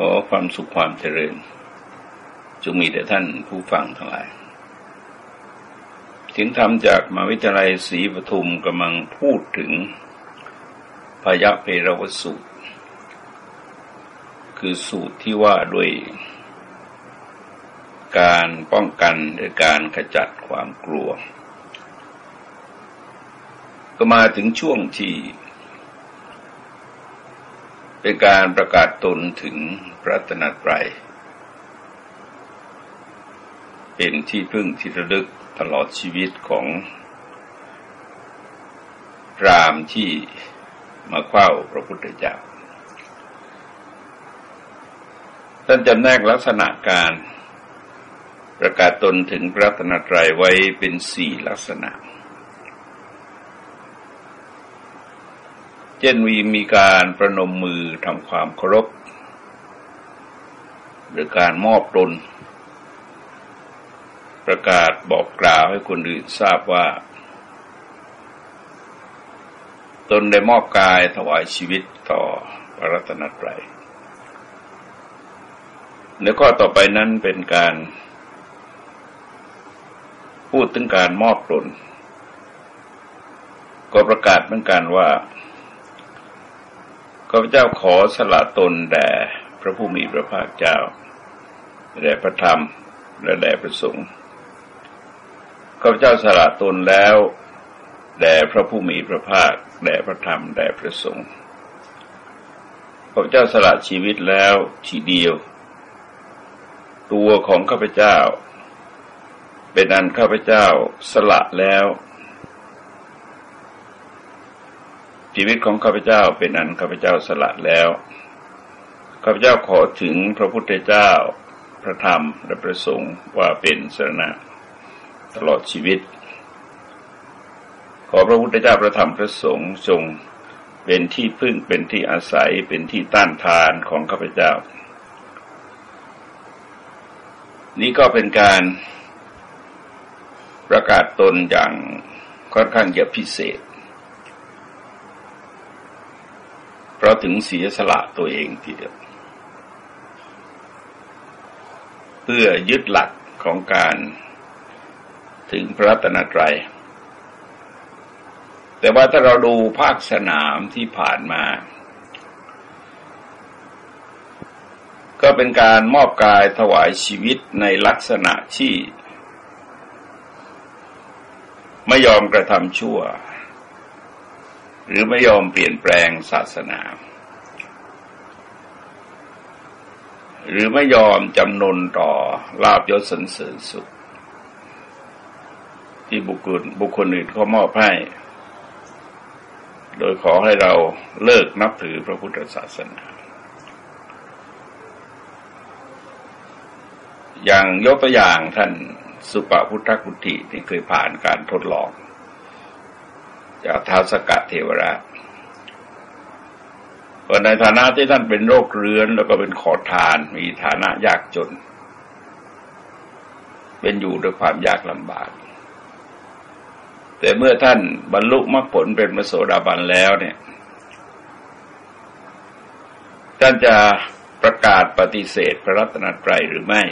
ขอความสุขความเจริญจงมีแต่ท่านผู้ฟังทั้งหลายเสียงธรรมจากมหาวิทยาลัยศรีปทุมกำลังพูดถึงพยะเพรวสูตร คือสูตรที่ว่าด้วยการป้องกันหรือการขจัดความกลัว ก็มาถึงช่วงที่ เป็นการประกาศตนถึงพระตนตรัย เป็นที่พึ่งที่ระลึกตลอดชีวิตของพรามที่มาเข้าพระพุทธเจ้าท่านจำแนกลักษณะการประกาศตนถึงพระตนตรัยไว้เป็นสี่ลักษณะ เช่นวีมีการประนมมือทำความเคารพหรือการมอบตน ประกาศบอกกล่าวให้คนอื่นทราบว่า ตนได้มอบกายถวายชีวิตต่อพระรัตนตรัยในข้อต่อไปนั้นเป็นการ พูดถึงการมอบตนก็ประกาศเหมือนกันว่า ข้าพเจ้าขอสละตนแด่พระผู้มีพระภาคเจ้า แด่พระธรรม และแด่พระสงฆ์ ข้าพเจ้าสละตนแล้วแด่พระผู้มีพระภาค แด่พระธรรม แด่พระสงฆ์ ข้าพเจ้าสละชีวิตแล้วทีเดียว ตัวของข้าพเจ้า เป็นอันข้าพเจ้าสละแล้ว ชีวิตของข้าพเจ้าเป็นอันข้าพเจ้าสละแล้วข้าพเจ้าขอถึงพระพุทธเจ้าพระธรรมและพระสงฆ์ว่าเป็นสรณะตลอดชีวิต ขอพระพุทธเจ้าพระธรรมพระสงฆ์ทรงเป็นที่พึ่งเป็นที่อาศัยเป็นที่ต้านทานของข้าพเจ้า นี่ก็เป็นการประกาศตนอย่างค่อนข้างจะพิเศษ เพราะถึงเสียสละตัวเองทีเดียว เพื่อยึดหลักของการถึงพระตนตรัย แต่ว่าถ้าเราดูภาคสนามที่ผ่านมา ก็เป็นการมอบกายถวายชีวิตในลักษณะที่ ไม่ยอมกระทำชั่ว หรือไม่ยอมเปลี่ยนแปลงศาสนา หรือไม่ยอมจำนนต่อลาบยศสันเสริญสุข ที่บุคคลบุคคลอื่นเขามอบให้โดยขอให้เราเลิกนับถือพระพุทธศาสนา อย่างยกตัวอย่างท่านสุปพุทธกุฏิที่เคยผ่านการทดลอง จากท้าวสกัดเทวราชในฐานะที่ท่านเป็นโรคเรื้อน แล้วก็เป็นขอทาน มีฐานะยากจน เป็นอยู่ด้วยความยากลำบาก แต่เมื่อท่านบรรลุมรรคผลเป็นมโสดาบันแล้วเนี่ย ท่านจะประกาศปฏิเสธพระรัตนตรัยหรือไม่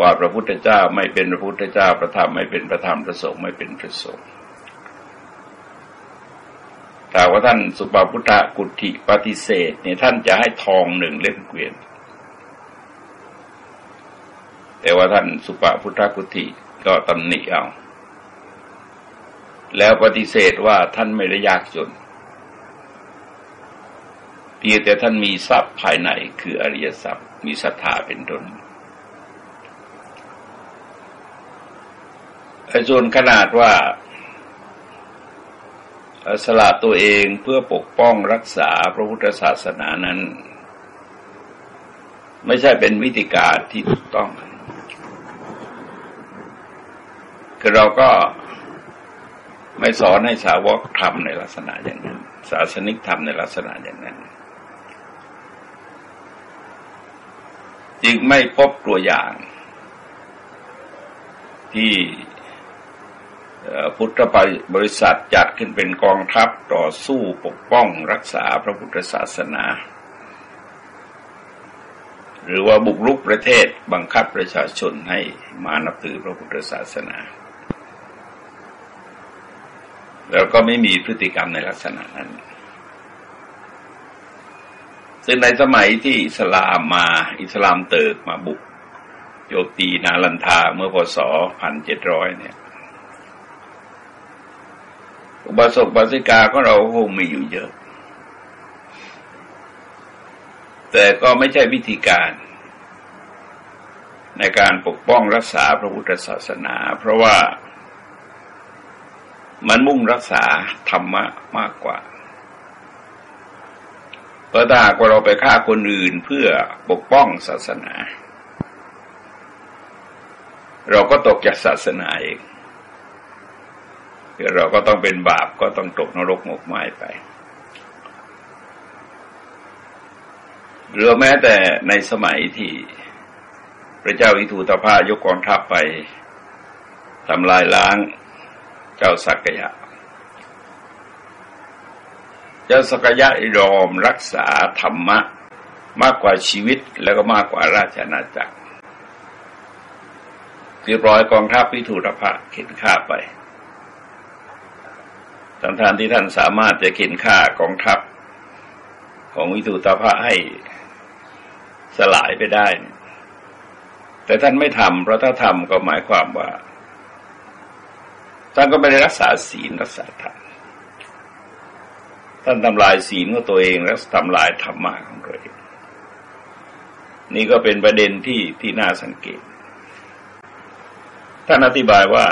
ว่าพระพุทธเจ้าไม่เป็นพระพุทธเจ้าพระธรรมไม่เป็นพระธรรมพระสงฆ์ไม่เป็นพระสงฆ์ ถ้าว่าท่านสุปาพุทธกุฏิปฏิเสธเนี่ยท่านจะให้ทองหนึ่งเล่มเกวียน แต่ว่าท่านสุปาพุทธกุฏิก็ตำหนิเอา แล้วปฏิเสธว่าท่านไม่ได้ยากจนเพียงแต่ท่านมีทรัพย์ภายในคืออริยทรัพย์มีศรัทธาเป็นต้นส่วนขนาดว่า สละตัวเองเพื่อปกป้องรักษาพระพุทธศาสนานั้น ไม่ใช่เป็นวิธีการที่ถูกต้องคือเราก็ไม่สอนให้สาวกทำในลักษณะอย่างนั้น ศาสนิกทำในลักษณะอย่างนั้น จึงไม่พบตัวอย่าง ที่ พุทธบริษัทจัดขึ้นเป็นกองทัพต่อสู้ปกป้องรักษาพระพุทธศาสนา หรือว่าบุกรุกประเทศบังคับประชาชนให้มานับถือพระพุทธศาสนา แล้วก็ไม่มีพฤติกรรมในลักษณะนั้น ซึ่งในสมัยที่อิสลามมาอิสลามเติกมาบุกโยตีนาลันทาเมื่อพศพันเจ็ดร้อยเนี่ย อุบาสกบาสิกาของเราคงมีอยู่เยอะ แต่ก็ไม่ใช่วิธีการ ในการปกป้องรักษาพระพุทธศาสนา เพราะว่ามันมุ่งรักษาธรรมะมากกว่าเพราะถ้าหากว่าเราไปฆ่าคนอื่นเพื่อปกป้องศาสนา เราก็ตกจากศาสนาเอง เราก็ต้องเป็นบาปก็ต้องตกนรกหมกไหม้ไปหรือแม้แต่ในสมัยที่พระเจ้าวิทูตภายกกองทัพไปทำลายล้างเจ้าสักยะ เจ้าสักยะยอมรักษาธรรมะมากกว่าชีวิตแล้วก็มากกว่าราชอาณาจักรคือปล่อยกองทัพวิทูตภะเข็นฆ่าไป ทั้งทานที่ท่านสามารถจะเข็นฆ่ากองทัพ ของวิทูตภะให้สลายไปได้ แต่ท่านไม่ทำเพราะถ้าทำก็หมายความว่า ท่านก็ไม่ได้รักษาศีลรักษาธรรมท่านทำลายศีลของตัวเองและทำลายธรรมะของตัวเองนี่ก็เป็นประเด็นที่ที่น่าสังเกต ท่านอธิบายว่า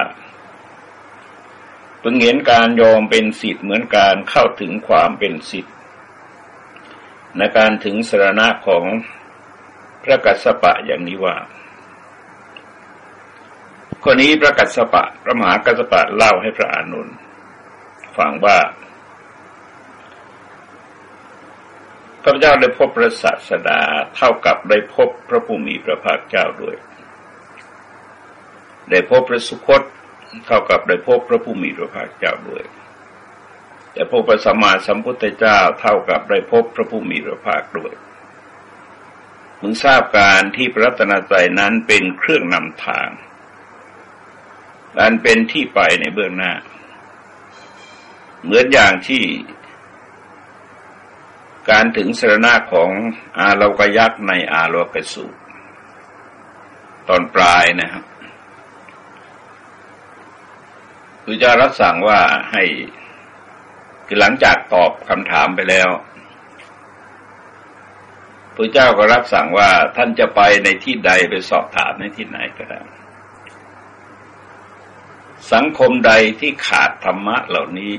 พิ่งเห็นการยอมเป็นสิทธิ์เหมือนการเข้าถึงความเป็นสิทธิ์ในการถึงสรณะของพระกัสสปะอย่างนี้ว่าคนนี้พระกัสสปะพระมหากัสสปะเล่าให้พระอานนท์ฟังว่าพระเจ้าได้พบพระศาสดาเท่ากับได้พบพระภูมิพระภาคเจ้าด้วย ได้พบพระสุคต เท่ากับได้พบพระภูมิพระภาคเจ้าด้วยแต่พบพระสัมมาสัมพุทธเจ้าเท่ากับได้พบพระภูมิพระภาคด้วยมึงทราบการที่พระรัตนตรัยนั้นเป็นเครื่องนำทางอันเป็นที่ไปในเบื้องหน้า เหมือนอย่างที่การถึงสรณะของอาโลกยักษ์ในอาโลกสูตรตอนปลายนะครับ คือจะรับสั่งว่าให้คือหลังจากตอบคำถามไปแล้วพระเจ้าก็รับสั่งว่าท่านจะไปในที่ใดไปสอบถามในที่ไหนก็ได้สังคมใดที่ขาดธรรมะเหล่านี้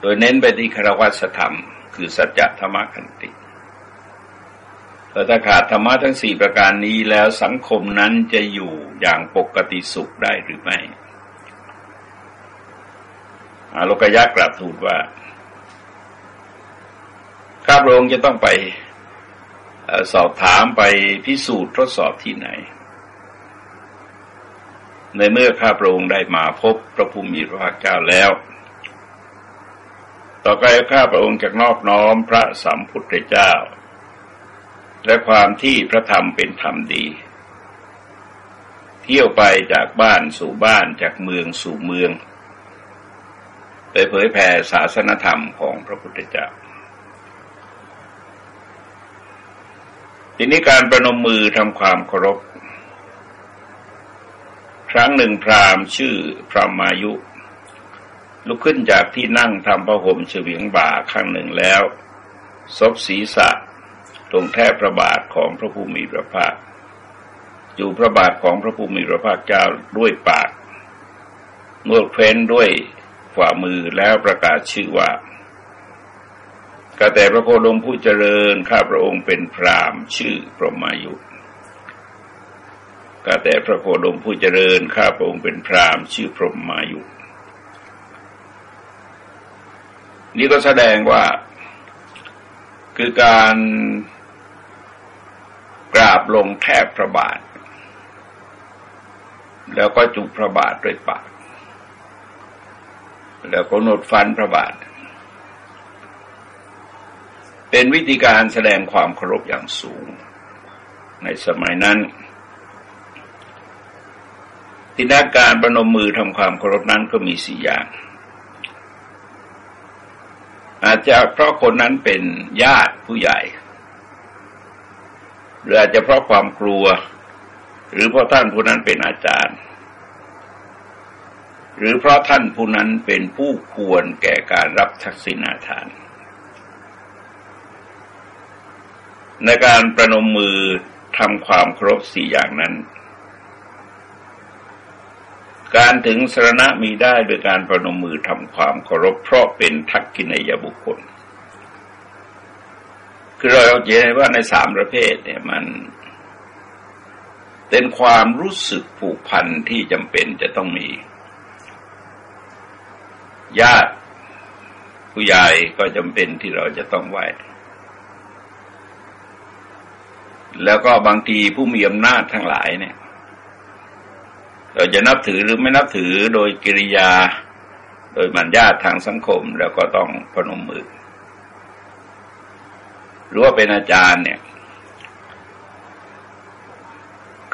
โดยเน้นไปที่คารวัสธรรม คือสัจธรรมคันติแต่ถ้าขาดธรรมะทั้งสี่ประการนี้แล้วสังคมนั้นจะอยู่อย่างปกติสุขได้หรือไม่ อาโลกยักษ์กราบทูลว่าข้าพระองค์จะต้องไปสอบถามไปพิสูจน์ทดสอบที่ไหน ในเมื่อข้าพระองค์ได้มาพบพระภูมิพระภาคเจ้าแล้ว ต่อไปข้าพระองค์จะนอบน้อมพระสัมพุทธเจ้า และความที่พระธรรมเป็นธรรมดี เที่ยวไปจากบ้านสู่บ้านจากเมืองสู่เมือง ไปเผยแผ่ศาสนธรรมของพระพุทธเจ้า ทีนี้การประนมมือทำความเคารพ ครั้งหนึ่งพราหมณ์ชื่อพระมายุ ลุกขึ้นจากที่นั่งทำพระห่มเฉวียงบ่าข้างหนึ่งแล้วซบศีรษะตรงแทบพระบาทของพระภูมิพระภาคอยู่พระบาทของพระภูมิพระภาคเจ้าด้วยปากนวดเฟ้นด้วย ฝ่ามือแล้วประกาศชื่อว่าก็แต่พระโคดมผู้เจริญข้าพระองค์เป็นพรามชื่อพรหมายุก็แต่พระโคดมผู้เจริญข้าพระองค์เป็นพรามชื่อพรหมายุนี่ก็แสดงว่าคือการกราบลงแทบพระบาท แล้วก็จุบพระบาทด้วยปาก แล้วก็นดฟันพระบาท เป็นวิธีการแสดงความเคารพอย่างสูง ในสมัยนั้น ที่นักการประนมมือทำความเคารพนั้นก็มีสี่อย่าง อาจจะเพราะคนนั้นเป็นญาติผู้ใหญ่ หรืออาจจะเพราะความกลัว หรือเพราะท่านผู้นั้นเป็นอาจารย์ หรือเพราะท่านผู้นั้นเป็นผู้ควรแก่การรับทักษิณาทาน ในการประนมมือทำความครบสี่อย่างนั้น การถึงสรณะมีได้โดยการประนมมือทำความเคารพเพราะเป็นทักกินยบุคคล คือเราเห็นว่าในสามประเภทเนี่ยมันเป็นความรู้สึกผูกพันที่จำเป็นจะต้องมี ญาติผู้ใหญ่ก็จำเป็นที่เราจะต้องไหว้ แล้วก็บางทีผู้มีอำนาจทั้งหลายเนี่ย เราจะนับถือหรือไม่นับถือโดยกิริยา โดยมันญาตทางสังคม แล้วก็ต้องพนมมือ หรือว่าเป็นอาจารย์เนี่ย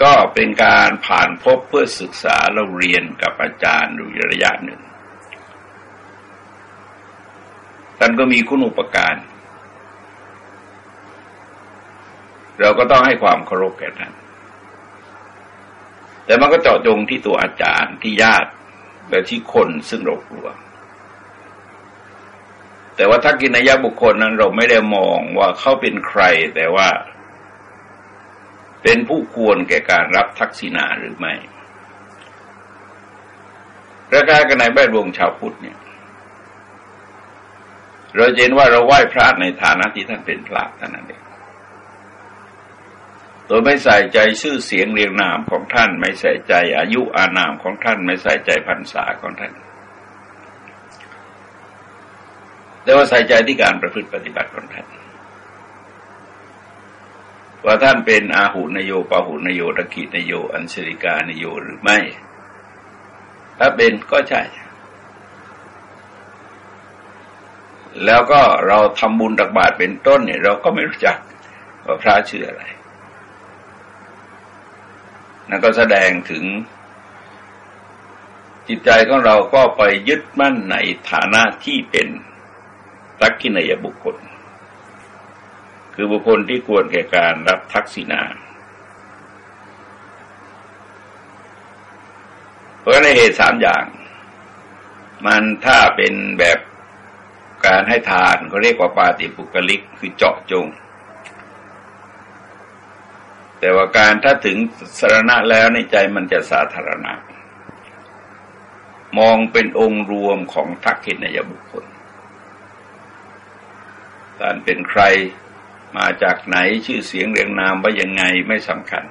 ก็เป็นการผ่านพบเพื่อศึกษาเราเรียนกับอาจารย์ดูระยะหนึ่ง ท่านก็มีคุณอุปการ เราก็ต้องให้ความเคารพแก่ท่าน แต่มันก็เจาะจงที่ตัวอาจารย์ที่ญาติและที่คนซึ่งเรากลัว แต่ว่าถ้ากินนยบุคคลนั้นเราไม่ได้มองว่าเขาเป็นใคร แต่ว่า เป็นผู้ควรแก่การรับทักษิณาหรือไม่ประการกันในแวดวงชาวพุทธเนี่ย เราเห็นว่าเราไหว้พระในฐานะที่ท่านเป็นพระเท่านั้นเองโดยไม่ใส่ใจชื่อเสียงเรียงนามของท่าน ไม่ใส่ใจอายุอานามของท่าน ไม่ใส่ใจพรรษาของท่าน แต่ว่าใส่ใจที่การประพฤติปฏิบัติของท่านว่าท่านเป็นอาหุนโยปาหุนโยตะกีนโย อัญชริกานโยหรือไม่ ถ้าเป็นก็ใช่ แล้วก็เราทำบุญตักบาตรเป็นต้นเนี่ย เราก็ไม่รู้จักว่าพระชื่ออะไรนั่นก็แสดงถึงจิตใจของเราก็ไปยึดมั่นในฐานะที่เป็นทักขินยบุคคล คือบุคคลที่ควรแก่การรับทักษิณาเพราะในเหตุสามอย่าง มันถ้าเป็นแบบ การให้ทานเขาเรียกว่าปาติปุกลิกคือเจาะจง แต่ว่าการถ้าถึงสารณะแล้วในใจมันจะสาธารณะ มองเป็นองค์รวมของทักษิณยบุคคล การเป็นใครมาจากไหนชื่อเสียงเรียงนามว่ายังไงไม่สำคัญ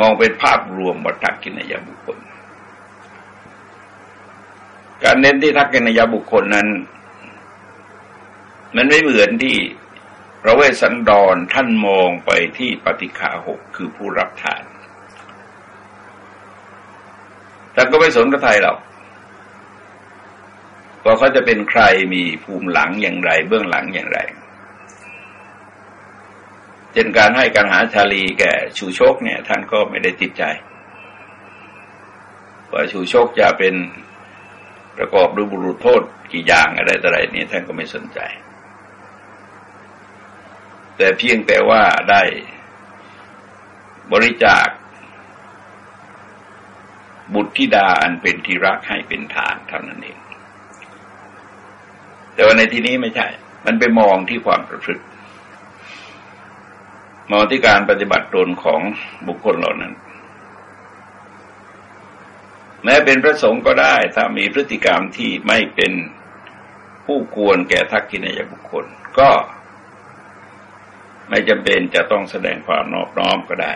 มองเป็นภาพรวมว่าทักษิณยบุคคล การเน้นที่ทักษิณยบุคคลนั้น มันไม่เหมือนที่พระเวสสันดรท่านมองไปที่ปฏิฆาหกคือผู้รับทานแต่ก็ไม่สนกับไทยหรอกว่าเขาจะเป็นใครมีภูมิหลังอย่างไร เบื้องหลังอย่างไรเช่นการให้การหาชาลีแก่ชูโชคเนี่ย ท่านก็ไม่ได้ติดใจ ว่าชูโชคจะเป็น ประกอบด้วยบุรุษโทษกี่อย่างอะไรต่ออะไรนี่ท่านก็ไม่สนใจ แต่เพียงแต่ว่าได้บริจาค บุตรธิดาอันเป็นที่รักให้เป็นฐานเท่านั้นเอง แต่ว่าในที่นี้ไม่ใช่ มันไปมองที่ความประพฤติมองที่การปฏิบัติตนของบุคคลเหล่านั้น แม้เป็นพระสงฆ์ก็ได้ ถ้ามีพฤติกรรมที่ไม่เป็นผู้ควรแก่ทักษิณยบุคคล ก็ไม่จำเป็นจะต้องแสดงความนอบน้อมก็ได้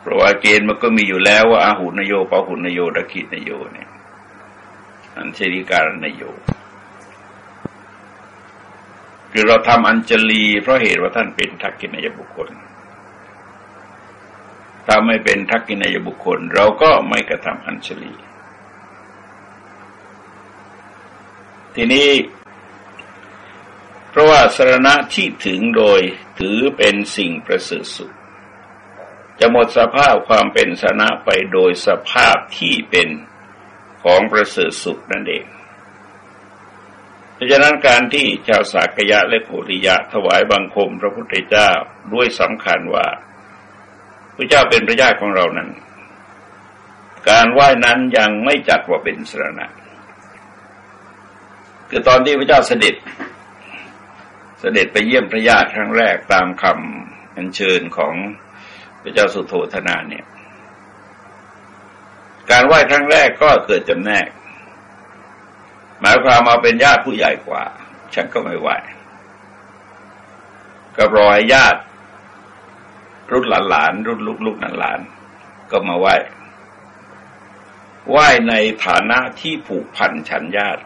เพราะว่าเกณฑ์มันก็มีอยู่แล้วว่าอาหุนโยปาหุนโยตะคินโยเนี่ยอันเชริการนโยคือเราทำอัญจลีเพราะเหตุว่าท่านเป็นทักกินยบุคคล ถ้าไม่เป็นทักกินายบุคคล เราก็ไม่กระทำอัญชลี ทีนี้เพราะว่าสรณะที่ถึงโดยถือเป็นสิ่งประเสริฐสุด จะหมดสภาพความเป็นสนะไปโดยสภาพที่เป็นของประเสริฐสุดนั่นเองเพราะฉะนั้นการที่ชาวสากยะและโกริยะถวายบังคมพระพุทธเจ้าด้วยสำคัญว่า พระเจ้าเป็นพระญาติของเรานั้น การไหว้นั้นยังไม่จัดว่าเป็นสรณะ คือตอนที่พระเจ้าเสด็จ เสด็จไปเยี่ยมพระญาติครั้งแรกตามคำอัญเชิญของพระเจ้าสุโธธนาเนี่ย การไหว้ครั้งแรกก็เกิดจำแนก หมายความมาเป็นญาติผู้ใหญ่กว่า ฉันก็ไม่ไหวก็รอให้ญาติ รุ่นหลานๆรุ่นลูกๆหลานๆก็มาไหว้ไหว้ในฐานะที่ผูกพันฉันญาติ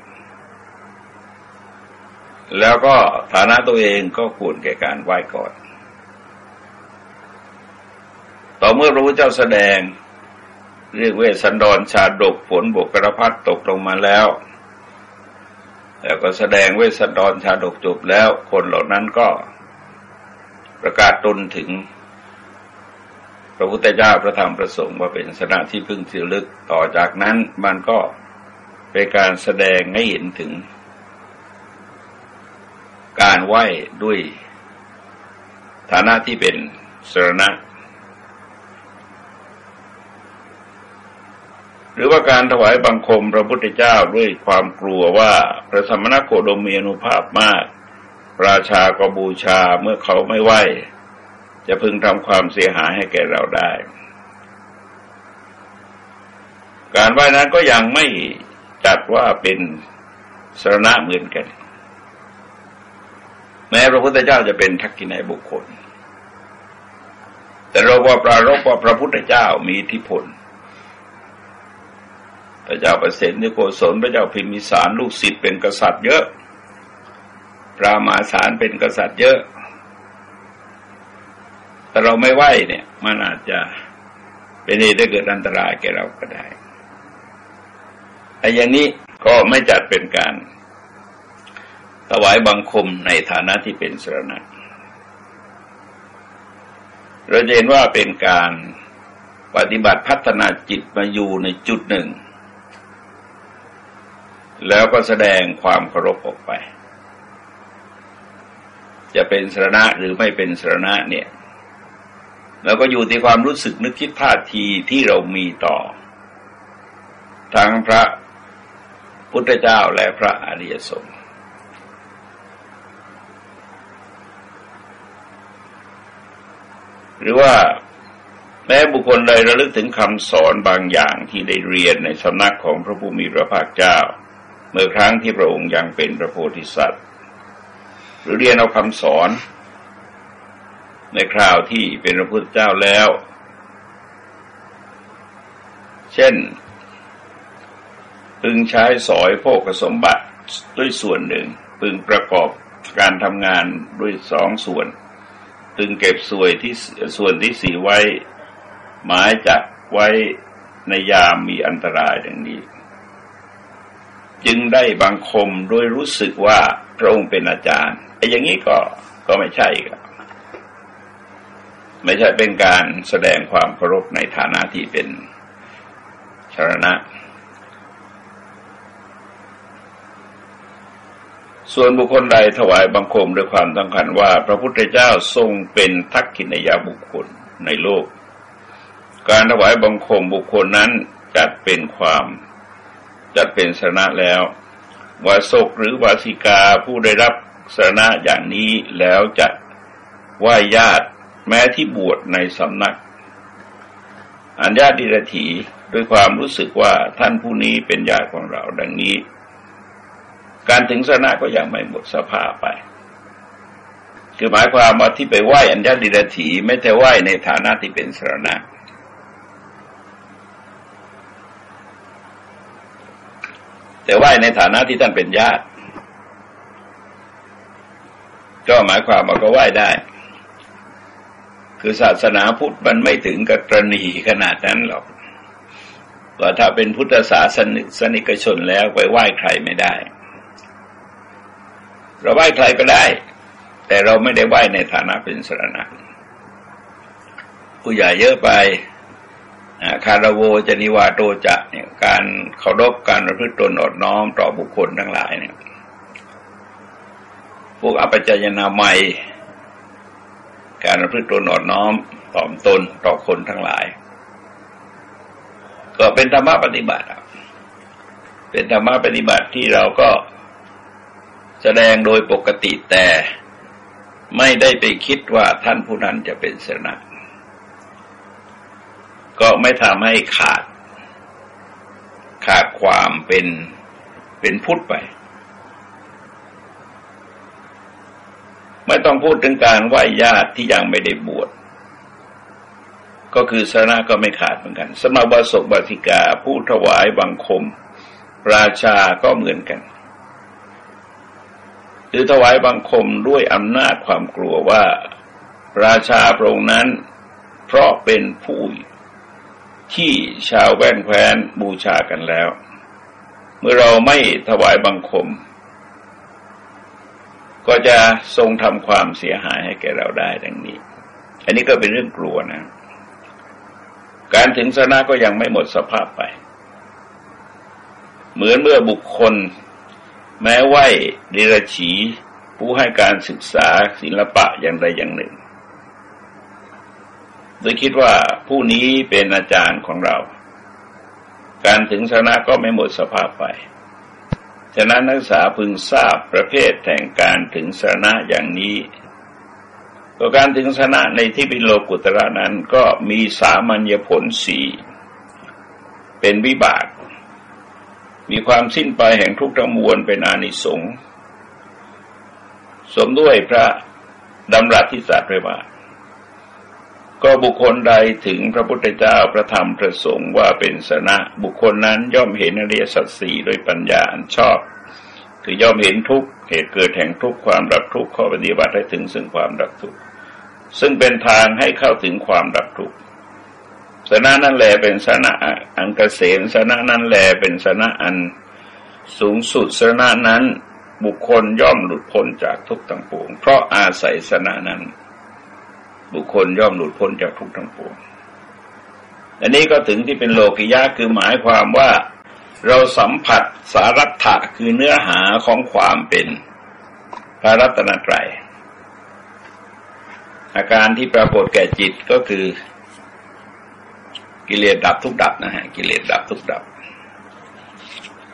แล้วก็ฐานะตัวเองก็ควรแก่การไหว้ก่อน ต่อเมื่อรู้เจ้าแสดง เรียกเวสันดรชาดกฝนบกกระพัดตกลงมาแล้วแล้วก็แสดงเวสันดรชาดกจบแล้วคนเหล่านั้นก็ประกาศตนถึง ระพุทธเจ้าพระธรรมประสงค์ว่าเป็นสนะที่พึ่งที่ลึกต่อจากนั้นมันก็เป็นการแสดงให้เห็นถึง การไหว้ด้วยฐานะที่เป็นสรณะรือว่าการถวายบังคมพระพุทธเจ้าด้วยความกลัวว่าพระสมณโคดมมีอนุภาพมาก ราชาก็บูชาเมื่อเขาไม่ไหว จะพึงทำความเสียหายให้แก่เราได้ การไหว้นั้นก็ยังไม่จัดว่าเป็นสรณะเหมือนกัน แม้พระพุทธเจ้าจะเป็นทักกินัยบุคคล แต่เราว่าปรารบว่าพระพุทธเจ้ามีอิทธิพลพระเจ้าประสิทธิโกศลพระเจ้าพิมพิสารลูกศิษย์เป็นกษัตริย์เยอะพระมาสารเป็นกษัตริย์เยอะ แต่เราไม่ไหวเนี่ย มันอาจจะเป็นเหตุให้เกิดอันตรายแก่เราก็ได้ไอ้อย่างนี้ก็ไม่จัดเป็นการถวายบังคมในฐานะที่เป็นสรณะเราจะเห็นว่าเป็นการปฏิบัติพัฒนาจิตมาอยู่ในจุดหนึ่ง แล้วก็แสดงความเคารพออกไป จะเป็นสรณะหรือไม่เป็นสรณะเนี่ย แล้วก็อยู่ที่ความรู้สึกนึกคิดท่าทีที่เรามีต่อ ทั้งพระพุทธเจ้าและพระอริยสงฆ์หรือว่าแม้บุคคลใดระลึกถึงคำสอนบางอย่างที่ได้เรียนในสำนักของพระผู้มีพระภาคเจ้า เมื่อครั้งที่พระองค์ยังเป็นพระโพธิสัตว์ หรือเรียนเอาคำสอน ในคราวที่เป็นพระพุทธเจ้าแล้ว เช่น พึงใช้สอยโภคสมบัติด้วยส่วนหนึ่ง พึงประกอบการทำงานด้วยสองส่วน พึงเก็บส่วนที่ส่วนที่สีไว้ หมายจักไว้ในยามมีอันตรายดังนี้ จึงได้บังคมโดยรู้สึกว่าพระองค์เป็นอาจารย์ไอ้อย่างนี้ก็ก็ไม่ใช่ครับ ไม่ใช่เป็นการแสดงความเคารพในฐานะที่เป็นชรณะ ส่วนบุคคลใดถวายบังคมด้วยความสำคัญว่า พระพุทธเจ้าทรงเป็นทักขินยาบุคคลในโลก การถวายบังคมบุคคลนั้นจัดเป็นความจัดเป็นสนะแล้ววาสกหรือวาสิกาผู้ได้รับสนะอย่างนี้แล้วจะไหว้ญาติ แม้ที่บวชในสำนัก อันญาติดิรถีด้วยความรู้สึกว่าท่านผู้นี้เป็นญาติของเราดังนี้ การถึงสนะก็ยังไม่หมดสภาพไป คือหมายความว่าที่ไปไหว้อัญญาดิรถีไม่แต่ไหว้ในฐานะที่เป็นสรณะแต่ไหว้ในฐานะที่ท่านเป็นญาติ ก็หมายความว่าก็ไหว้ได้ คือศาสนาพุทธมันไม่ถึงกับกรณีขนาดนั้นหรอกว่าถ้าเป็นพุทธศาสนิกชนแล้วไปไหว้ใครไม่ได้ เราไหว้ใครก็ได้ แต่เราไม่ได้ไหว้ในฐานะเป็นสรณะผู้ใหญ่เยอะไปคาราโวจนิวาโตจะเนี่ยการเคารพการประพฤติตนอดน้อมต่อบุคคลทั้งหลายเนี่ยพวกอภิจยนาใหม่ การประพฤติตนอดน้อมต่อมตนต่อคนทั้งหลาย ก็เป็นธรรมะปฏิบัติเป็นธรรมะปฏิบัติที่เราก็แสดงโดยปกติแต่ไม่ได้ไปคิดว่าท่านผู้นั้นจะเป็นสนะก็ไม่ทำให้ขาด ขาดความเป็นเป็นพุทธไป ไม่ต้องพูดถึงการไหว้ญาติที่ยังไม่ได้บวชก็คือสนะก็ไม่ขาดเหมือนกัน สมาบาศกบาสิกาผู้ถวายบังคม ราชาก็เหมือนกันหรือถวายบังคมด้วยอำนาจความกลัวว่า ราชาพระองค์นั้น เพราะเป็นผู้ที่ชาวแว่นแคว้นบูชากันแล้ว เมื่อเราไม่ถวายบังคม ก็จะทรงทำความเสียหายให้แก่เราได้ดังนี้ อันนี้ก็เป็นเรื่องกลัวนะ การถึงสนะก็ยังไม่หมดสภาพไป เหมือนเมื่อบุคคล แม้ไหวเดรฉีผู้ให้การศึกษาศิลปะอย่างใดอย่างหนึ่ง โดยคิดว่าผู้นี้เป็นอาจารย์ของเรา การถึงชนะก็ไม่หมดสภาพไป ฉะนั้นนักศึกษาพึงทราบประเภทแห่งการถึงชนะอย่างนี้ก็การถึงชนะในที่เปิโลกุตระนั้นก็มีสามัญญผลสี่เป็นวิบาก มีความสิ้นไปแห่งทุกทั้งมวลเป็นอานิสงส์สมด้วยพระดำรัสที่สัตว์ไว้ว่า ก็บุคคลใดถึงพระพุทธเจ้าพระธรรมพระสงฆ์ว่าเป็นสนะบุคคลนั้นย่อมเห็นอริยสัจสี่โดยปัญญาอันชอบ คือย่อมเห็นทุกเหตุเกิดแห่งทุกความดับทุกข้อปฏิบัติให้ถึงซึ่งความดับทุกซึ่งเป็นทางให้เข้าถึงความดับทุกสนะนั่นแหละเป็นสนะอันกเกษมสนะนั่นแหละเป็นสนะอันสูงสุดสนะนั้นบุคคลย่อมหลุดพ้นจากทุกต่างปวง เพราะอาศัยสนะนั้น บุคคลย่อมหลุดพ้นจากทุกทั้งปวงอันนี้ก็ถึงที่เป็นโลกิยะคือหมายความว่าเราสัมผัสสารัตถะคือเนื้อหาของความเป็นพระรัตนตรัยอาการที่ปรากฏแก่จิตก็คือกิเลสดับทุกดับนะฮะกิเลสดับทุกดับ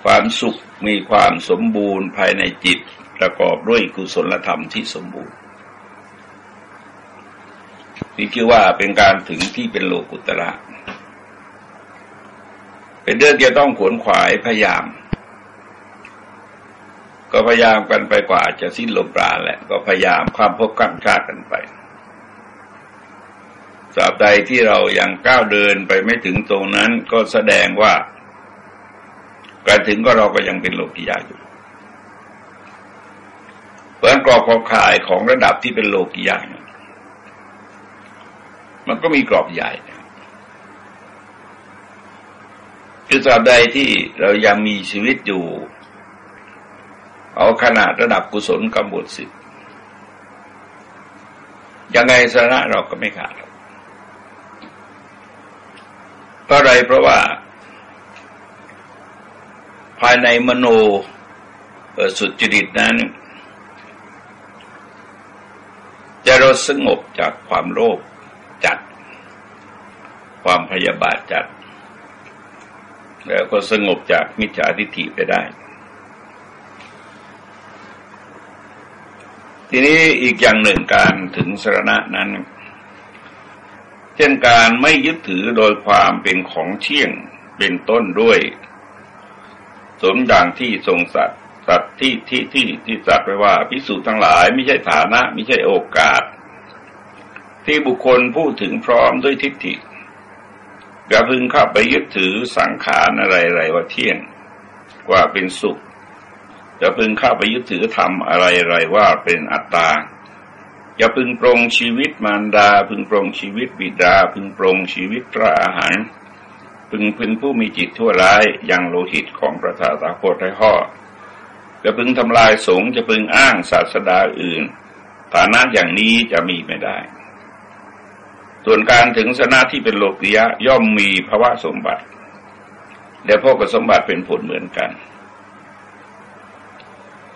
ความสุขมีความสมบูรณ์ภายในจิตประกอบด้วยกุศลธรรมที่สมบูรณ์ นี่คือว่าเป็นการถึงที่เป็นโลกุตระ เป็นเรื่องที่ต้องขวนขวายพยายาม ก็พยายามกันไปกว่าจะสิ้นลมปราณแหละ ก็พยายามความพบกั้งชาติกันไปตราบใดที่เรายังก้าวเดินไปไม่ถึงตรงนั้นก็แสดงว่า การถึงก็เราก็ยังเป็นโลกิยาอยู่เปิดกรอบขอบข่ายของระดับที่เป็นโลกิยาเนี่ย มันก็มีกรอบใหญ่คือตราบใดที่เรายังมีชีวิตอยู่ เอาขนาดระดับกุศลกำบุตรสิทยังไงสาระเราก็ไม่ขาดเพราะอะไรเพราะว่า ภายในมโนสุดจริตนั้นจะเราสงบจากความโลภ จัด ความพยาบาทจัด แล้วก็สงบจากมิจฉาทิฏฐิไปได้ ทีนี้อีกอย่างหนึ่งการถึงสรณะนั้น เช่นการไม่ยึดถือโดยความเป็นของเที่ยงเป็นต้นด้วยสมอย่างที่ทรงสัตว์สัตว์ที่ที่ที่ที่สัตว์ไปว่าพิสูจน์ทั้งหลาย ไม่ใช่ฐานะ ไม่ใช่โอกาส ที่บุคคลพูดถึงพร้อมด้วยทิฏฐิอย่าพึงเข้าไปยึดถือสังขารอะไรๆว่าเที่ยงว่าเป็นสุขอย่าพึงเข้าไปยึดถือธรรมอะไรๆว่าเป็นอัตตาอย่าพึงปรงชีวิตมารดา พึงปรงชีวิตบิดา พึงปรงชีวิตพระอาหาร พึงพึงผู้มีจิตทั่วร้ายยังโลหิตของพระธาตาโคตรห้ห่อจะพึงทำลายสงจะพึงอ้างศาสดาอื่น ฐานะอย่างนี้จะมีไม่ได้ ส่วนการถึงสนาที่เป็นโลกิยะย่อมมีภาวะสมบัติเดี๋ยวพวกสมบัติเป็นผลเหมือนกัน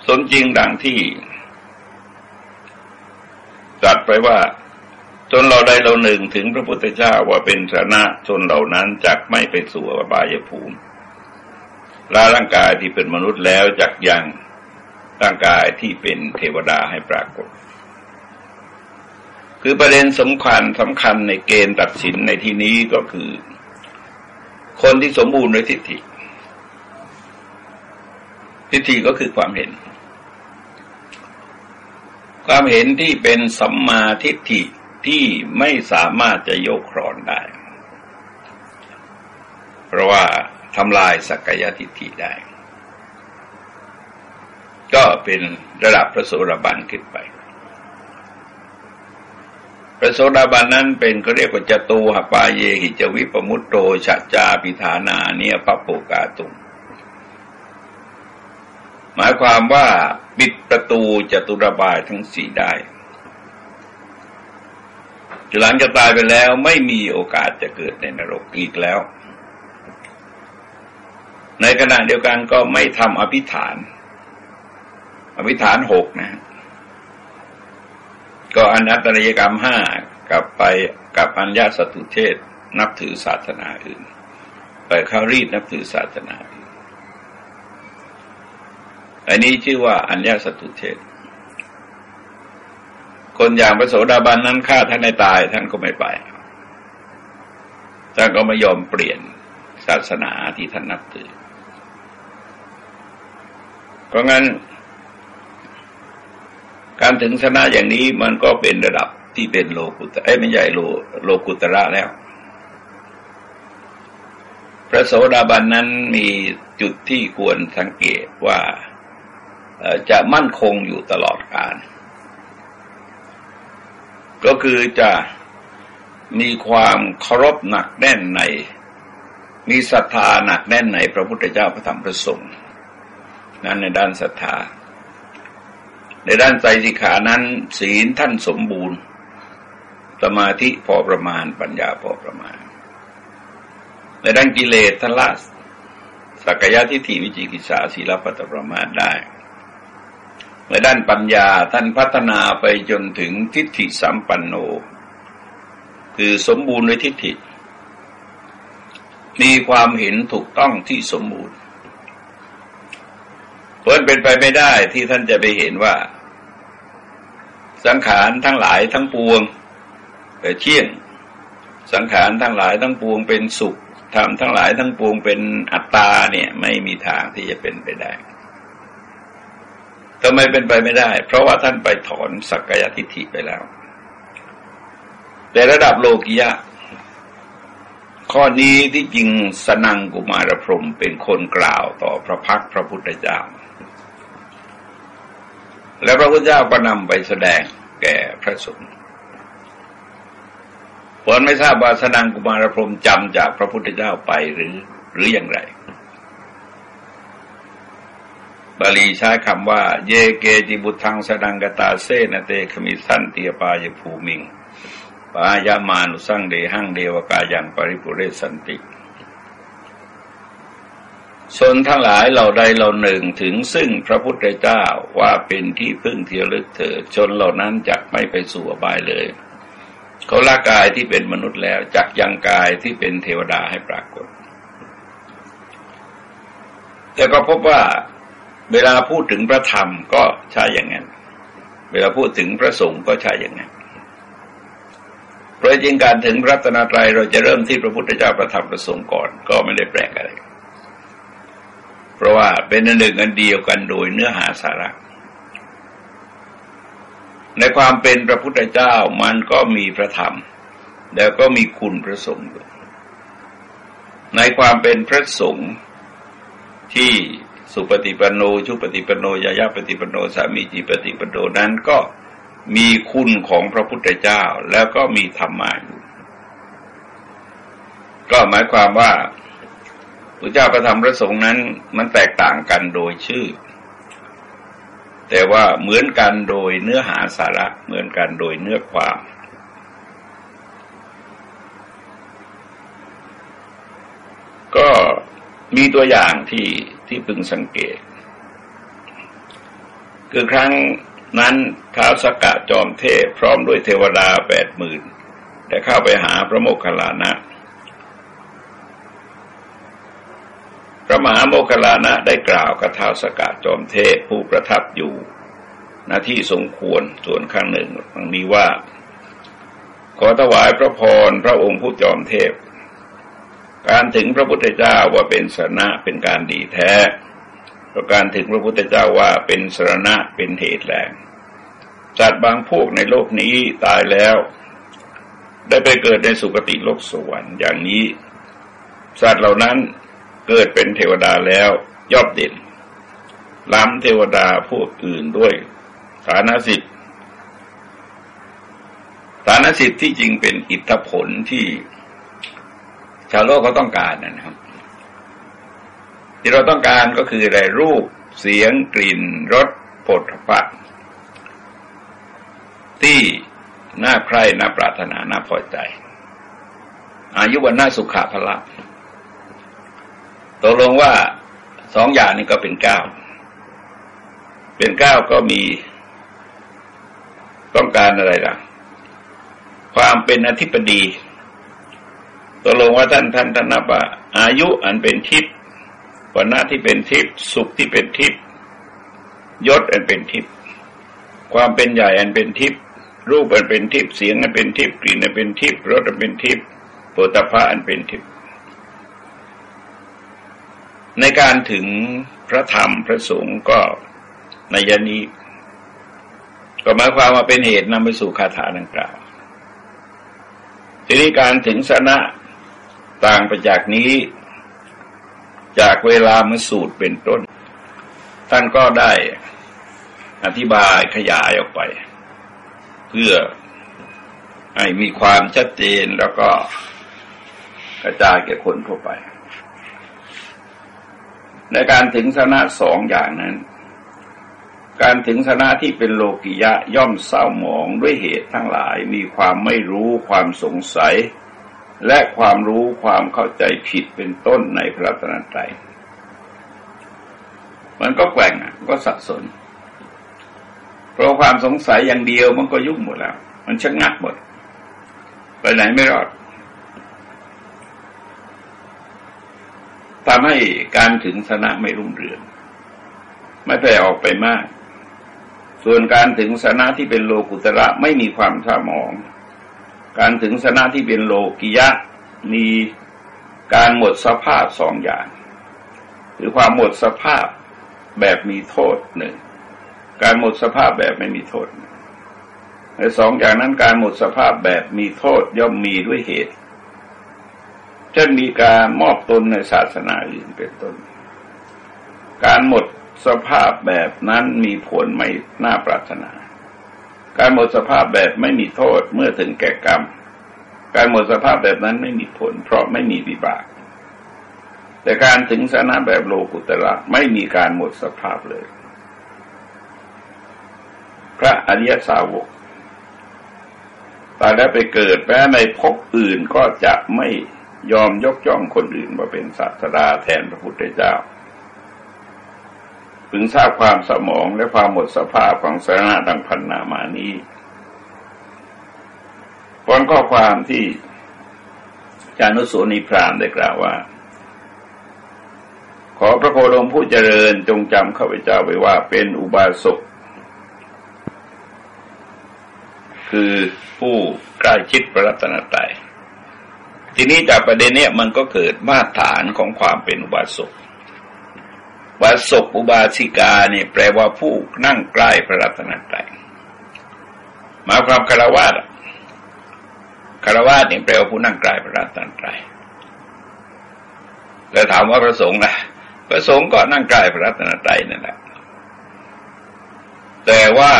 สมจริงดังที่ตัดไปว่าจนเราได้เราหนึ่งถึงพระพุทธเจ้าว่าเป็นชนะชนเหล่านั้นจักไม่ไปสู่อบายภูมิลาร่างกายที่เป็นมนุษย์แล้วจักยังร่างกายที่เป็นเทวดาให้ปรากฏ คือประเด็นสำคัญสำคัญในเกณฑ์ตัดสินในที่นี้ก็คือ คนที่สมบูรณ์ด้วยทิฏฐิ ทิฏฐิก็คือความเห็น ความเห็นที่เป็นสัมมาทิฏฐิที่ไม่สามารถจะโยกครอนได้ เพราะว่าทำลายสักยทิฏฐิได้ ก็เป็นระดับพระโสดาบันขึ้นไป พระโสดาบันนั้นเป็นเขาเรียกว่าจตูหปาเยหิจวิปมุตโตชะจาปิธานาเนียพระโปกาตุงหมายความว่าปิดประตูจตุรบายทั้งสี่ได้หลังจะตายไปแล้วไม่มีโอกาสจะเกิดในนรกอีกแล้ว ในขณะเดียวกันก็ไม่ทำอภิฐาน อภิฐานหกนะ ก็อนัตตริยกรรมห้ากับไปกับอัญญาสตุเทศนับถือศาสนาอื่น ไปเข้ารีดนับถือศาสนาอื่นอันนี้ชื่อว่าอัญญาสตุเทศคนอย่างพระโสดาบันนั้นฆ่าท่านในตายท่านก็ไม่ไปท่านก็ไม่ยอมเปลี่ยนศาสนาที่ท่านนับถือเพราะงั้น การถึงชนะอย่างนี้มันก็เป็นระดับที่เป็นโลกุตระไม่ใหญ่โลโลกุตระแล้ว พระโสดาบันนั้นมีจุดที่ควรสังเกตว่าจะมั่นคงอยู่ตลอดกาลก็คือจะมีความเคารพหนักแน่นใน มีศรัทธาหนักแน่นในพระพุทธเจ้าพระธรรมพระสงฆ์นั้นในด้านศรัทธา ในด้านใจสิขานั้น ศีลท่านสมบูรณ์ สมาธิพอประมาณปัญญาพอประมาณ ในด้านกิเลสท่านละสักยะทิฏฐิวิจิกิจาศีลปัตตประมาณได้ในด้านปัญญาท่านพัฒนาไปจนถึงทิฏฐิสัมปันโน คือสมบูรณ์ในทิฏฐิ มีความเห็นถูกต้องที่สมบูรณ์ เพราะเป็นไปไม่ได้ที่ท่านจะไปเห็นว่า สังขารทั้งหลายทั้งปวงเชี่ยง สังขารทั้งหลายทั้งปวงเป็นสุขธรรมทั้งหลายทั้งปวงเป็นอัตตาเนี่ย ไม่มีทางที่จะเป็นไปได้ทำไมเป็นไปไม่ได้ เพราะว่าท่านไปถอนสักกายทิฏฐิไปแล้ว แต่ระดับโลกิยะ ข้อนี้ที่จริงสนังกุมารพรมเป็นคนกล่าวต่อพระพักพระพุทธเจ้า และพระพุทธเจ้าก็นำไปแสดงแก่พระสงฆ์ผลไม่ทราบว่าสนังกุมารพรมจำจากพระพุทธเจ้าไปหรือหรืออย่างไร บาลีใช้คำว่า เยเกจิบุทังสดังกตาเซนเตคมิสันเตียปายภูมิงปายามานุสังเดหังเดวกายังปริปุเรสันติ ชนทั้งหลายเราใดเราหนึ่งถึงซึ่งพระพุทธเจ้าว่าเป็นที่พึ่งเทียลึกเถิดชนเหล่านั้นจะไม่ไปสู่อบายเลย เขาละกายที่เป็นมนุษย์แล้วจักยังกายที่เป็นเทวดาให้ปรากฏ แต่ก็พบว่าเวลาพูดถึงพระธรรมก็ใช้อย่างนั้น เวลาพูดถึงพระสงฆ์ก็ใช้อย่างนั้นเพราะจริงการถึงพระตนตรัยเราจะเริ่มที่พระพุทธเจ้าประธรรมประสงค์ก่อน ก็ไม่ได้แปลกอะไร เพราะว่าเป็นอันหนึ่งอันเดียวกันโดยเนื้อหาสาระ ในความเป็นพระพุทธเจ้ามันก็มีพระธรรม แล้วก็มีคุณพระสงฆ์อยู่ในความเป็นพระสงฆ์ที่สุปฏิปโน ชุปฏิปโนยายาปฏิปโน สามีจิปฏิปโนนั้นก็มีคุณของพระพุทธเจ้าแล้วก็มีธรรมะอยู่ก็หมายความว่า พระเจ้าประธรรมพระสงฆ์นั้นมันแตกต่างกันโดยชื่อ แต่ว่าเหมือนกันโดยเนื้อหาสาระเหมือนกันโดยเนื้อความ ก็มีตัวอย่างที่ที่พึงสังเกต คือครั้งนั้นท้าวสกกะจอมเทพพร้อมด้วยเทวดาแปดหมื่นได้เข้าไปหาพระโมคคัลลานะ ระมหาโมคคลานะได้กล่าวกับท้าวสกกะจอมเทพผู้ประทับอยู่หน้าที่สมควรส่วนข้างหนึ่งตรงนี้ว่า ขอถวายพระพรพระองค์ผู้จอมเทพ การถึงพระพุทธเจ้าว่าเป็นสนะเป็นการดีแท้ประการถึงพระพุทธเจ้าว่าเป็นสรณะเป็นเหตุแรงสัตว์บางพวกในโลกนี้ตายแล้ว ได้ไปเกิดในสุคติโลกสวรรค์อย่างนี้สัตว์เหล่านั้น เกิดเป็นเทวดาแล้วยอบเด่นล้ำเทวดาพวกอื่นด้วยฐานะสิทธิ์ฐานะสิทธิ์ที่จริงเป็นอิทธผลที่ชาวโลกเขาต้องการนะครับ ที่เราต้องการก็คืออะไรรูปเสียงกลิ่นรสผลพะที่น่าใคร่น่าปรารถนาน่าพอใจ อายุวันน่าสุขะพละ ตกลงว่าสองอย่างนี้ก็เป็นเก้า เป็นเก้าก็มีต้องการอะไรล่ะ ความเป็นอธิปดีตกลงว่าท่านท่านท่านนับว่าอายุอันเป็นทิพย์วันหน้าที่เป็นทิพย์สุขที่เป็นทิพย์ยศอันเป็นทิพย์ความเป็นใหญ่อันเป็นทิพย์รูปอันเป็นทิพย์เสียงอันเป็นทิพย์กลิ่นอันเป็นทิพย์รสอันเป็นทิพย์โิภะอันเป็นทิพย์ ในการถึงพระธรรมพระสงฆ์ก็ในยานี้ก็หมายความว่าเป็นเหตุนำไปสู่คาถาดังกล่าว ทีนี้การถึงสนะต่างไปจากนี้ จากเวลามาสูตรเป็นต้น ท่านก็ได้อธิบายขยายออกไป เพื่อให้มีความชัดเจนแล้วก็กระจายแก่คนทั่วไป ในการถึงสนะสองอย่างนั้น การถึงสนะที่เป็นโลกิยะย่อมเศร้าหมองด้วยเหตุทั้งหลายมีความไม่รู้ความสงสัย และความรู้ความเข้าใจผิดเป็นต้นในพระตนตรัยมันก็แกว่งก็สับสน เพราะความสงสัยอย่างเดียวมันก็ยุ่งหมดแล้ว มันชะงักหมด ไปไหนไม่รอด ทำให้การถึงสนะไม่รุ่งเรือง ไม่แผ่ออกไปมาก ส่วนการถึงสนะที่เป็นโลกุตระไม่มีความสมอง การถึงสนะที่เป็นโลกิยะ มีการหมดสภาพสองอย่าง คือความหมดสภาพแบบมีโทษหนึ่ง การหมดสภาพแบบไม่มีโทษในสองอย่างนั้นการหมดสภาพแบบมีโทษย่อมมีด้วยเหตุ เช่นมีการมอบตนในศาสนาอื่นเป็นต้น การหมดสภาพแบบนั้นมีผลไม่น่าปรารถนา การหมดสภาพแบบไม่มีโทษเมื่อถึงแก่กรรม การหมดสภาพแบบนั้นไม่มีผล เพราะไม่มีวิบาก แต่การถึงสนะแบบโลกุตระไม่มีการหมดสภาพเลย พระอริยสาวกตายแล้วไปเกิดแม้ในภพอื่นก็จะไม่ ยอมยกย่องคนอื่นมาเป็นศาสดาแทนพระพุทธเจ้าพึงทราบความสมองและความหมดสภาพของสาระดังพันนามานี้ผลข้อความที่จานุสุนิพรามได้กล่าวว่า ขอพระโคดมผู้เจริญจงจำข้าพเจ้าไว้ว่าเป็นอุบาสกคือผู้ใกล้ชิดพระรัตนตรัย ทีนี้จากประเด็นเนี้มันก็เกิดมาตรฐานของความเป็นอุบาสกวาสกอุบาสิกาเนี่ยแปลว่าผู้นั่งใกล้พระรัตนตรัยมาความคารวะคารวะเนี่ยแปลว่าผู้นั่งใกล้พระรัตนตรัยแล้วถามว่าพระสงฆ์นะพระสงฆ์ก็นั่งใกล้พระรัตนตรัยนั่นแหละแต่ว่า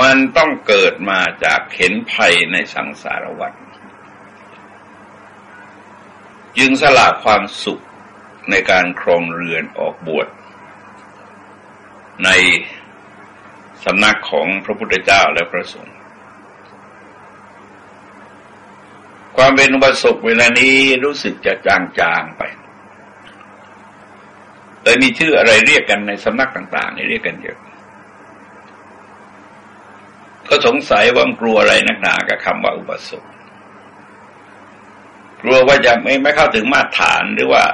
มันต้องเกิดมาจากเห็นภัยในสังสารวัฏ ยึงสละความสุขในการครองเรือนออกบวชในสำนักของพระพุทธเจ้าและพระสงฆ์ความเป็นอุบาสกเวลานี้รู้สึกจะจางๆไปแต่มีชื่ออะไรเรียกกันในสำนักต่างๆนี่เรียกกันเยอะก็สงสัยว่ากลัวอะไรนักหนากับคำว่าอุบาสก กลัวว่าจะไม่ไม่เข้าถึงมาตรฐานหรือว่า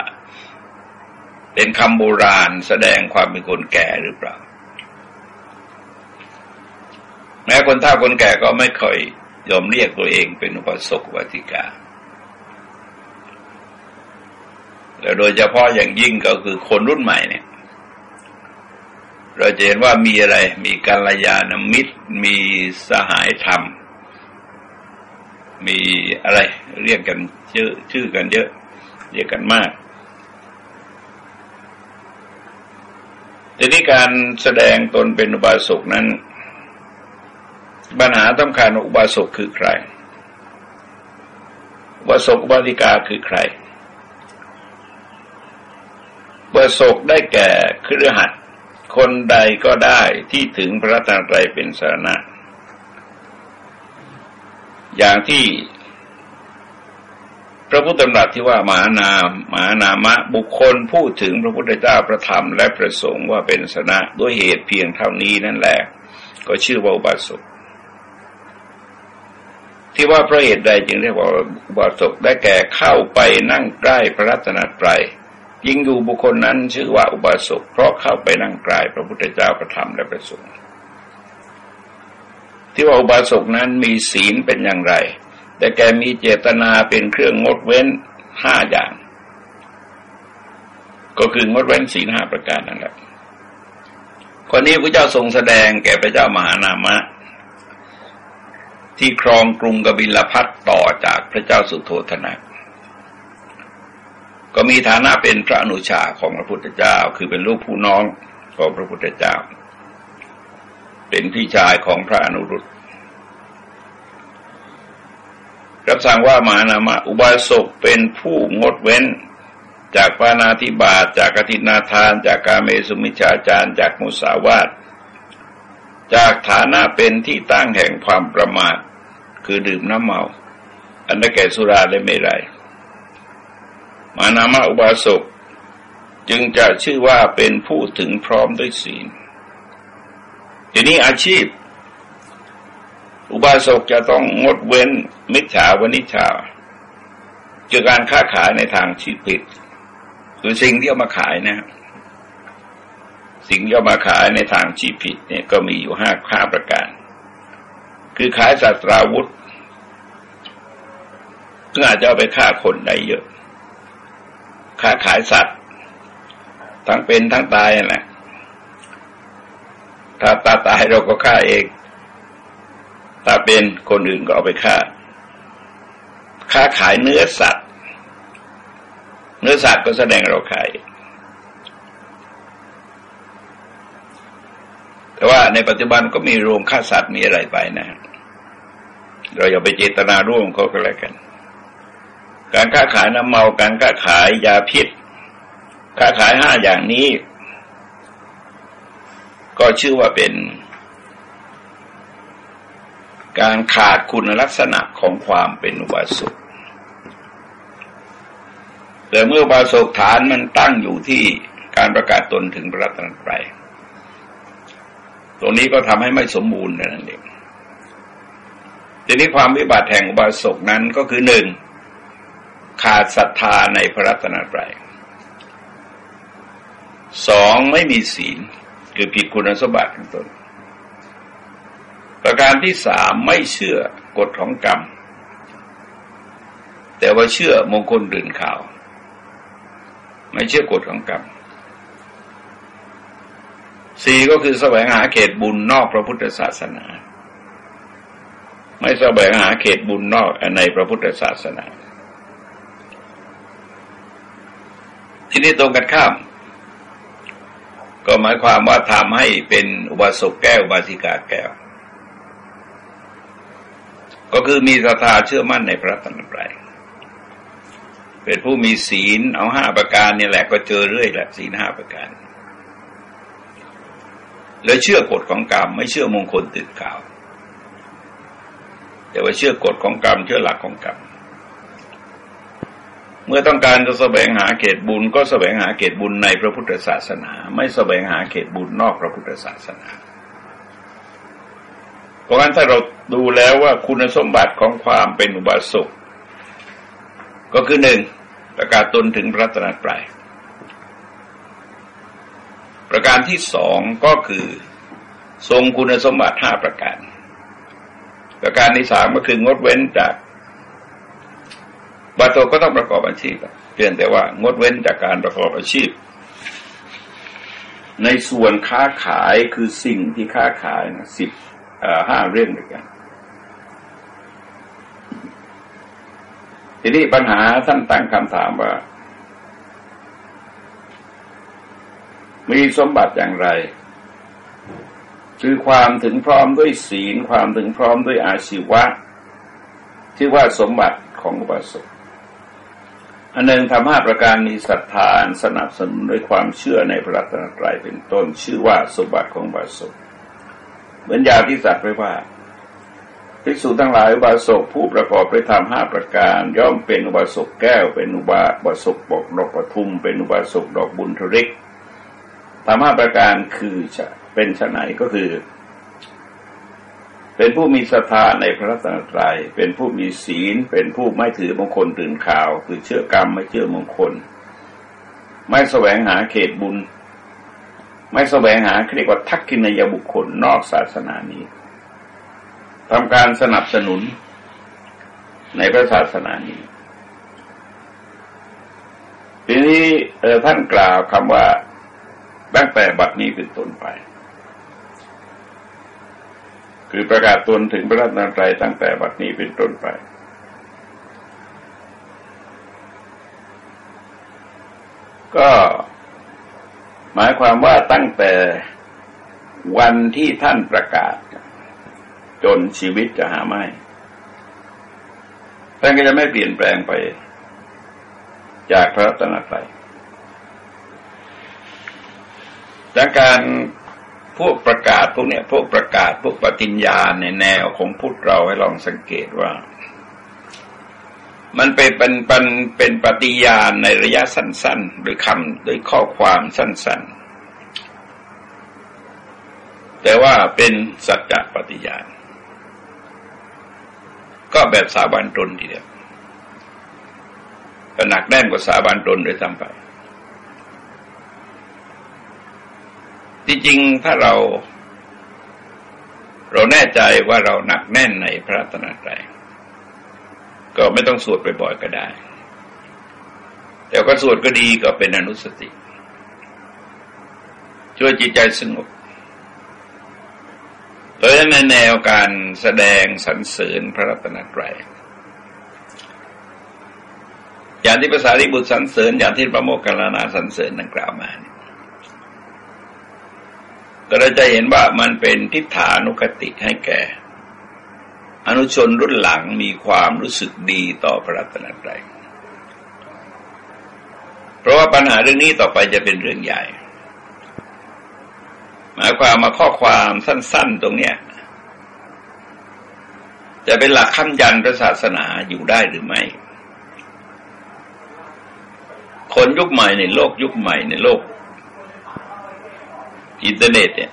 เป็นคำโบราณแสดงความเป็นคนแก่หรือเปล่า แม้คนเฒ่าคนแก่ก็ไม่ค่อยยอมเรียกตัวเองเป็นอุปสกวัติกาแล้วโดยเฉพาะอย่างยิ่งก็คือคนรุ่นใหม่เนี่ย เราจะเห็นว่ามีอะไร มีกัลยาณมิตร มีสหายธรรม มีอะไรเรียกกันชื่อชื่อกันเยอะ เรียกกันมากทีนี้การแสดงตนเป็นอุบาสกนั้น ปัญหาสำคัญอุบาสกคือใคร อุบาสกอุบาสิกาคือใครอุบาสกได้แก่เครือหัดคนใดก็ได้ที่ถึงพระตาไตรเป็นสาระ อย่างที่พระพุทธธรรมที่ว่ามหานามมหานามะบุคคลพูดถึงพระพุทธเจ้าประธรรมและประสงค์ว่าเป็นสนะด้วยเหตุเพียงเท่านี้นั่นแหละ ก็ชื่อว่าอุบาสกที่ว่าพระเหตุใดจึงเรียกว่าอุบาสกได้แก่เข้าไปนั่งใกล้พระรัตนตรัยยิ่งดูบุคคลนั้นชื่อว่าอุบาสกเพราะเข้าไปนั่งใกล้พระพุทธเจ้าประธรรมและประสงค์ ที่ว่าอุบาสกนั้นมีศีลเป็นอย่างไร แต่แกมีเจตนาเป็นเครื่องงดเว้นห้าอย่าง ก็คืองดเว้นศีลห้าประการนั่นแหละคนนี้พระเจ้าทรงแสดงแก่พระเจ้ามหานามะ ที่ครองกรุงกบิลพัทต่อจากพระเจ้าสุโธธนะก็มีฐานะเป็นพระอนุชาของพระพุทธเจ้า คือเป็นลูกผู้น้องของพระพุทธเจ้า เป็นพี่ชายของพระอนุรุตรับสั่งว่ามานามะอุบาสกเป็นผู้งดเว้น จากปานาธิบาตจากอธินาทาน จากการเมสุมิชาจารจากมุสาวาตจากฐานะเป็นที่ตั้งแห่งความประมาท คือดื่มน้ำเมา อันได้แก่สุราและเมรัยมานามะอุบาสกจึงจะชื่อว่าเป็นผู้ถึงพร้อมด้วยศีล ทีนี้อาชีพ อุบาสกจะต้องงดเว้นมิจฉาวนิชาเกี่ยวกับการค้าขายในทางชีผิด คือสิ่งที่เอามาขายนะ สิ่งที่เอามาขายในทางชีผิดเนี่ยก็มีอยู่ห้าข้าประการ คือขายสัตราวุธซึ่งอาจจะเอาไปฆ่าคนได้เยอะ ค้าขายสัตว์ ทั้งเป็นทั้งตายนั่นแหละ ถ้าตาตายเราก็ฆ่าเองถ้าเป็นคนอื่นก็เอาไปฆ่า ค้าขายเนื้อสัตว์ เนื้อสัตว์ก็แสดงเราขาย แต่ว่าในปัจจุบันก็มีโรงฆ่าสัตว์มีอะไรไปนะ เราอย่าไปเจตนาร่วมเขาก็แล้วกัน การค้าขายน้ำเมา การค้าขายยาพิษ ค้าขายห้าอย่างนี้ ก็ชื่อว่าเป็น การขาดคุณลักษณะของความเป็นอุบาสกแต่เมื่ออุบาสกฐานมันตั้งอยู่ที่การประกาศตนถึงพระรัตนตรัยตรงนี้ก็ทำให้ไม่สมบูรณ์นั่นเองทีนี้ความวิบัติแห่งอุบาสกนั้นก็คือหนึ่งขาดศรัทธาในพระรัตนตรัยสองไม่มีศีล คือผิดคุณสมบัติของตน ประการที่สามไม่เชื่อกฎของกรรม แต่ว่าเชื่อมงคลดื่นข่าว ไม่เชื่อกฎของกรรมสี่ก็คือแสวงหาเขตบุญนอกพระพุทธศาสนา ไม่แสวงหาเขตบุญนอกในพระพุทธศาสนา ที่นี้ตรงกันข้าม ก็หมายความว่าทำให้เป็นอุบาสกแก้วอุบาสิกาแก้ว ก็คือมีศรัทธาเชื่อมั่นในพระตนตรัยเป็นผู้มีศีลเอาห้าประการนี่แหละก็เจอเรื่อยแหละศีลห้าประการ แล้วเชื่อกฎของกรรมไม่เชื่อมงคลติดกาว แต่ว่าเชื่อกฎของกรรมเชื่อหลักของกรรม เมื่อต้องการจะแสวงหาเขตบุญ ก็แสวงหาเขตบุญในพระพุทธศาสนา ไม่แสวงหาเขตบุญนอกพระพุทธศาสนาเพราะงั้นถ้าเราดูแล้วว่าคุณสมบัติของความเป็นอุบาสกก็คือหนึ่งประกาศตนถึงพระตรัสตรประการที่สองก็คือทรงคุณสมบัติห้าประการ ประการที่สามก็คืองดเว้นจาก บาโตก็ต้องประกอบอาชีพเพียงแต่ว่างดเว้นจากการประกอบอาชีพ ในส่วนค้าขายคือสิ่งที่ค้าขายนะสิบห้าเรื่องด้วยกันทีนี้ปัญหาท่านตั้งคำถามว่า มีสมบัติอย่างไร คือความถึงพร้อมด้วยศีล ความถึงพร้อมด้วยอาชีวะ ที่ว่าสมบัติของอุบาสก อันหนึ่งทำห้าประการมีศรัทธาสนับสนุนด้วยความเชื่อในพระรัตนตรัยเป็นต้น ชื่อว่าสมบัติของบาสกเหมือนยาที่สัตว์ไว้ว่าภิกษุทั้งหลายอุบาสกผู้ประกอบไปทำห้าประการ ย่อมเป็นอุบาสกแก้วเป็นอุบาบาสกบอกดอกปทุม เป็นอุบาสกดอกบุญทริกทำห้าประการคือจะเป็นชไหนก็คือ เป็นผู้มีศรัทธาในพระรัตนตรัย เป็นผู้มีศีล เป็นผู้ไม่ถือมงคลตื่นข่าว คือเชื่อกรรมไม่เชื่อมงคล ไม่แสวงหาเขตบุญ ไม่แสวงหาเรียกว่าทักกินยบุคคลนอกศาสนานี้ทำการสนับสนุนในพระศาสนานี้ ทีนี้ท่านกล่าวคำว่าตั้งแต่บัดนี้เป็นต้นไป คือประกาศตนถึงพระรัตนตรัยตั้งแต่บัดนี้เป็นต้นไป ก็หมายความว่าตั้งแต่วันที่ท่านประกาศ จนชีวิตจะหาไม่ท่านก็จะไม่เปลี่ยนแปลงไป จากพระตนตรัยจากการ พวกประกาศพวกเนี้ยพวกประกาศพวกปฏิญญาในแนวของพุทธเราให้ลองสังเกตว่า มันเป็นเป็นเป็นเป็นปฏิญาณในระยะสั้นๆโดยคำโดยข้อความสั้นๆ แต่ว่าเป็นสัจจะปฏิญาณ ก็แบบสาบานตนทีเดียวก็หนักแน่นกว่าสาบานตนโดยซ้ำไป ที่จริงถ้าเรา เราแน่ใจว่าเราหนักแน่นในพระตนตรัยก็ไม่ต้องสวดบ่อยๆก็ได้ แต่ก็สวดก็ดีก็เป็นอนุสติ ช่วยจิตใจสงบเพราะฉะนั้นในแนวการแสดงสรรเสริญพระรัตนตรัยอย่างที่ภาษาริบุตรสรรเสริญอย่างที่พระโมคคัลลานาสรรเสริญดังกล่าวมา ก็เราจะเห็นว่ามันเป็นทิฏฐานุคติให้แก่ อนุชนรุ่นหลังมีความรู้สึกดีต่อพระรัตนตรัยเพราะว่าปัญหาเรื่องนี้ต่อไปจะเป็นเรื่องใหญ่ หมายความมาข้อความสั้น ๆ ตรงเนี้ยจะเป็นหลักค้ำยันพระศาสนาอยู่ได้หรือไม่ คนยุคใหม่ในโลกยุคใหม่ในโลก อินเทอร์เน็ตเนี่ย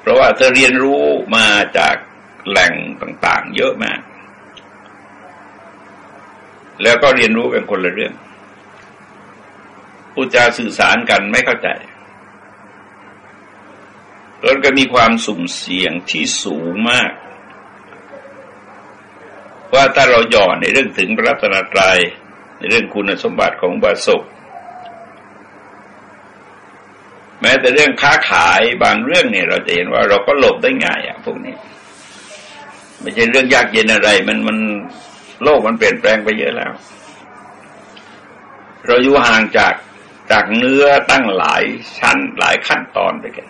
เพราะว่าเธอเรียนรู้มาจากแหล่งต่าง ๆ เยอะมาก แล้วก็เรียนรู้กันคนละเรื่องพูดจาสื่อสารกันไม่เข้าใจแล้วก็มีความสุ่มเสี่ยงที่สูงมาก ว่าถ้าเราหย่อนในเรื่องถึงพระรัตนตรยัยในเรื่องคุณสมบัติของบาศก แม้แต่เรื่องค้าขายบางเรื่องเนี่ย เราจะเห็นว่าเราก็หลบได้ง่ายอะพวกนี้ ไม่ใช่เรื่องยากเย็นอะไร มันมันโลกมันเปลี่ยนแปลงไปเยอะแล้ว เราอยู่ห่างจากจากเนื้อตั้งหลายชั้นหลายขั้นตอนไปกัน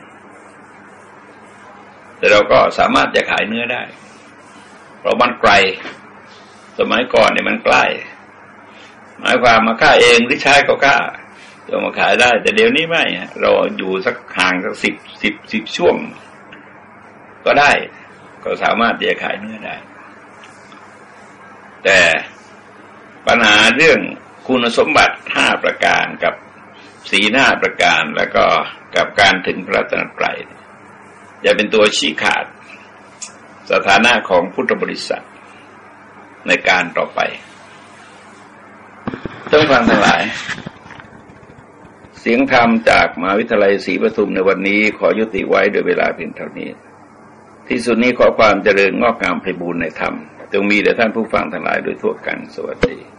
แต่เราก็สามารถจะขายเนื้อได้ เพราะมันไกล สมัยก่อนเนี่ยมันใกล้ หมายความมาฆ่าเองหรือใช้ก็ฆ่า จะมาขายได้ แต่เดี๋ยวนี้ไม่เราอยู่สักห่างสักสิบสิบสิบช่วง ก็ได้ ก็สามารถจะขายเนื้อได้ แต่ปัญหาเรื่องคุณสมบัติห้าประการกับสีหน้าประการแล้วก็กับการถึงพระตนตรัยจะเป็นตัวชี้ขาด สถานะของพุทธบริษัทในการต่อไป ต้องฟังทั้งหลาย สียงธรรมจากมหาวิทยาลัยศรีปทุมในวันนี้ขอยุติไว้โดยเวลาเพียงเท่านี้ ที่สุดนี้ขอความเจริญงอกงามไพบูรณ์ในธรรม จงมีแด่ท่านผู้ฟังทั้งหลายโดยทั่วกันสวัสดี